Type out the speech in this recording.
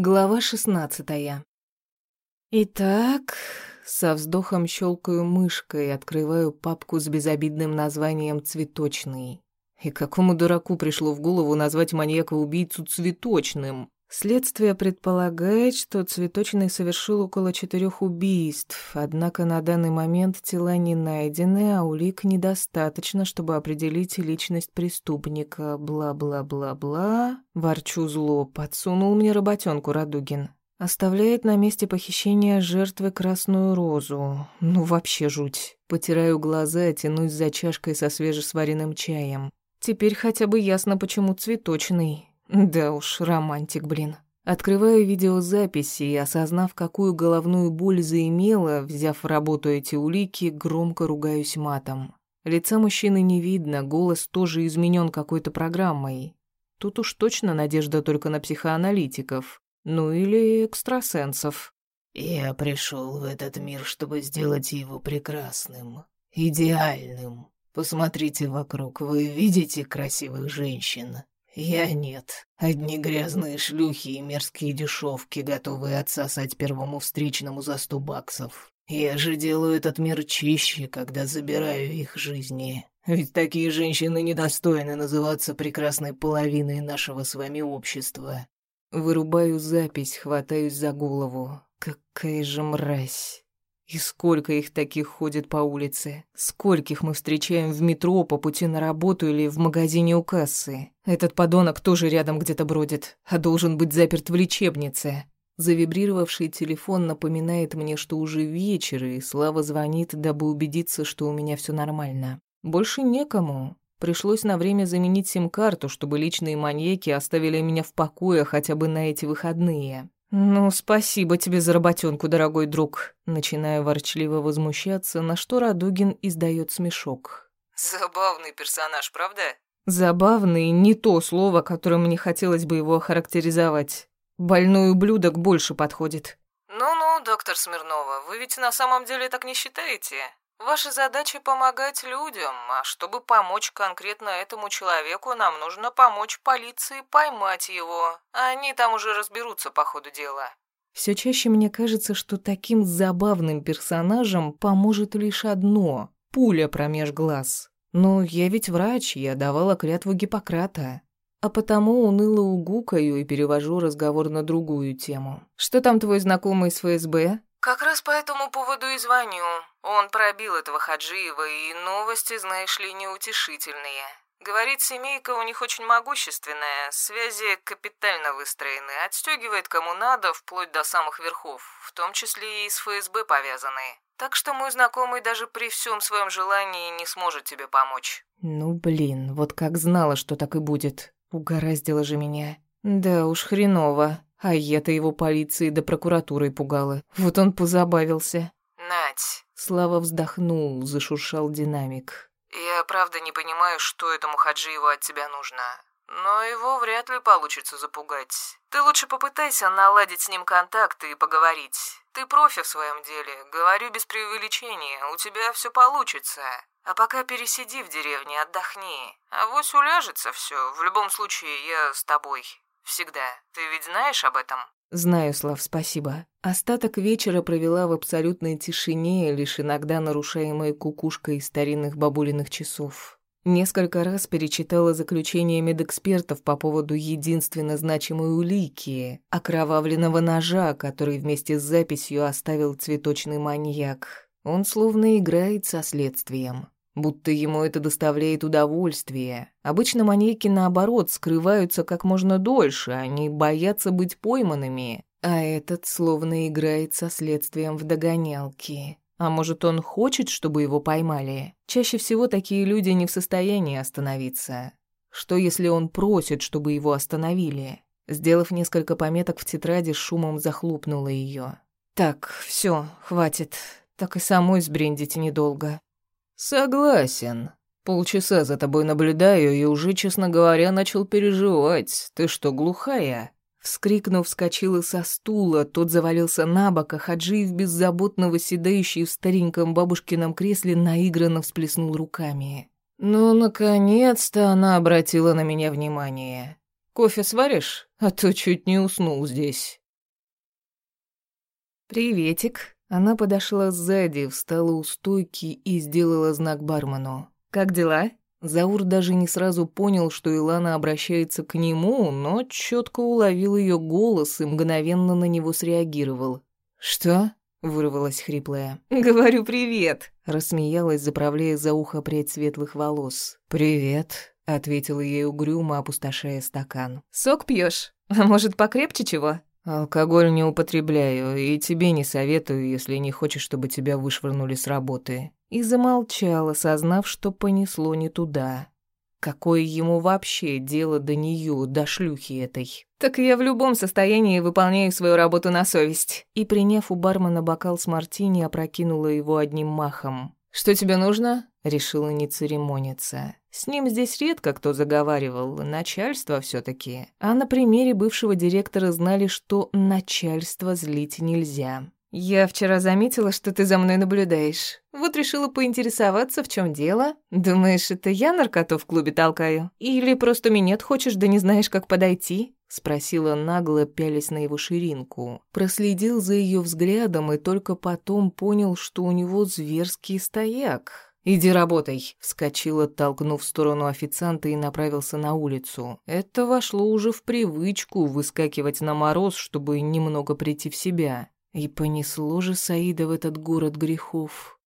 Глава шестнадцатая. Итак, со вздохом щелкаю мышкой, открываю папку с безобидным названием «Цветочный». И какому дураку пришло в голову назвать маньяка-убийцу цветочным? Следствие предполагает, что Цветочный совершил около четырех убийств, однако на данный момент тела не найдены, а улик недостаточно, чтобы определить личность преступника. Бла-бла-бла-бла. Ворчу зло, подсунул мне работенку Радугин. Оставляет на месте похищения жертвы красную розу. Ну, вообще жуть. Потираю глаза, тянусь за чашкой со свежесваренным чаем. Теперь хотя бы ясно, почему цветочный. Да уж, романтик, блин. Открываю видеозаписи и, осознав, какую головную боль заимела, взяв в работу эти улики, громко ругаюсь матом. Лица мужчины не видно, голос тоже изменен какой-то программой. Тут уж точно надежда только на психоаналитиков. Ну или экстрасенсов. «Я пришел в этот мир, чтобы сделать его прекрасным, идеальным. Посмотрите вокруг, вы видите красивых женщин? Я нет. Одни грязные шлюхи и мерзкие дешевки, готовые отсосать первому встречному за сто баксов. Я же делаю этот мир чище, когда забираю их жизни. Ведь такие женщины недостойны называться прекрасной половиной нашего с вами общества. Вырубаю запись, хватаюсь за голову. Какая же мразь. И сколько их таких ходит по улице? Скольких мы встречаем в метро по пути на работу или в магазине у кассы? Этот подонок тоже рядом где-то бродит, а должен быть заперт в лечебнице. Завибрировавший телефон напоминает мне, что уже вечер, и Слава звонит, дабы убедиться, что у меня все нормально. Больше некому. Пришлось на время заменить сим-карту, чтобы личные маньяки оставили меня в покое хотя бы на эти выходные. «Ну, спасибо тебе за работенку, дорогой друг», начинаю ворчливо возмущаться, на что Радугин издает смешок. «Забавный персонаж, правда?» «Забавный» — не то слово, которым мне хотелось бы его охарактеризовать. Больной ублюдок больше подходит. «Ну-ну, доктор Смирнова, вы ведь на самом деле так не считаете? Ваша задача помогать людям, а чтобы помочь конкретно этому человеку, нам нужно помочь полиции поймать его. Они там уже разберутся по ходу дела. Все чаще мне кажется, что таким забавным персонажам поможет лишь одно — пуля промеж глаз. Но я ведь врач, я давала клятву Гиппократа. А потому уныло угукаю и перевожу разговор на другую тему. «Что там твой знакомый из ФСБ?» «Как раз по этому поводу и звоню. Он пробил этого Хаджиева, и новости, знаешь ли, неутешительные. Говорит, семейка у них очень могущественная, связи капитально выстроены, отстегивает кому надо, вплоть до самых верхов, в том числе и с ФСБ повязанные. Так что мой знакомый даже при всем своем желании не сможет тебе помочь». «Ну, блин, вот как знала, что так и будет. Угораздило же меня. Да уж хреново. А я-то его полицией да прокуратурой пугала. Вот он позабавился. «Нать!» Слава вздохнул, зашуршал динамик. «Я правда не понимаю, что этому Хаджиеву от тебя нужно. Но его вряд ли получится запугать. Ты лучше попытайся наладить с ним контакты и поговорить. Ты профи в своем деле, говорю без преувеличения, у тебя все получится. А пока пересиди в деревне, отдохни. А вось уляжется все. В любом случае, я с тобой. Всегда. Ты ведь знаешь об этом?» «Знаю, Слав, спасибо». Остаток вечера провела в абсолютной тишине, лишь иногда нарушаемой кукушкой старинных бабулиных часов. Несколько раз перечитала заключение медэкспертов по поводу единственно значимой улики — окровавленного ножа, который вместе с записью оставил цветочный маньяк. Он словно играет со следствием будто ему это доставляет удовольствие. Обычно маньяки, наоборот, скрываются как можно дольше, они боятся быть пойманными. А этот словно играет со следствием в догонялки. А может, он хочет, чтобы его поймали? Чаще всего такие люди не в состоянии остановиться. Что, если он просит, чтобы его остановили? Сделав несколько пометок в тетради, шумом захлопнула ее. «Так, все, хватит. Так и самой сбрендите недолго». «Согласен. Полчаса за тобой наблюдаю и уже, честно говоря, начал переживать. Ты что, глухая?» Вскрикнув, вскочила со стула, тот завалился на бок, а Хаджиев, беззаботно восседающий в стареньком бабушкином кресле, наигранно всплеснул руками. «Ну, наконец-то она обратила на меня внимание. Кофе сваришь? А то чуть не уснул здесь». «Приветик». Она подошла сзади, встала у стойки и сделала знак бармену. «Как дела?» Заур даже не сразу понял, что Илана обращается к нему, но четко уловил ее голос и мгновенно на него среагировал. «Что?» — вырвалась хриплая. «Говорю привет!» — рассмеялась, заправляя за ухо прядь светлых волос. «Привет!» — ответила ей угрюмо, опустошая стакан. «Сок пьешь? А может, покрепче чего?» «Алкоголь не употребляю, и тебе не советую, если не хочешь, чтобы тебя вышвырнули с работы». И замолчал, осознав, что понесло не туда. Какое ему вообще дело до нее, до шлюхи этой? Так я в любом состоянии выполняю свою работу на совесть. И, приняв у бармена бокал с мартини, опрокинула его одним махом. «Что тебе нужно?» Решила не церемониться. С ним здесь редко кто заговаривал, начальство все таки А на примере бывшего директора знали, что начальство злить нельзя. «Я вчера заметила, что ты за мной наблюдаешь. Вот решила поинтересоваться, в чем дело. Думаешь, это я наркоту в клубе толкаю? Или просто минет хочешь, да не знаешь, как подойти?» Спросила нагло, пялясь на его ширинку. Проследил за ее взглядом и только потом понял, что у него зверский стояк. «Иди работай», — вскочил, оттолкнув в сторону официанта и направился на улицу. Это вошло уже в привычку выскакивать на мороз, чтобы немного прийти в себя. И понесло же Саида в этот город грехов.